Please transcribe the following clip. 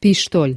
Пистоль.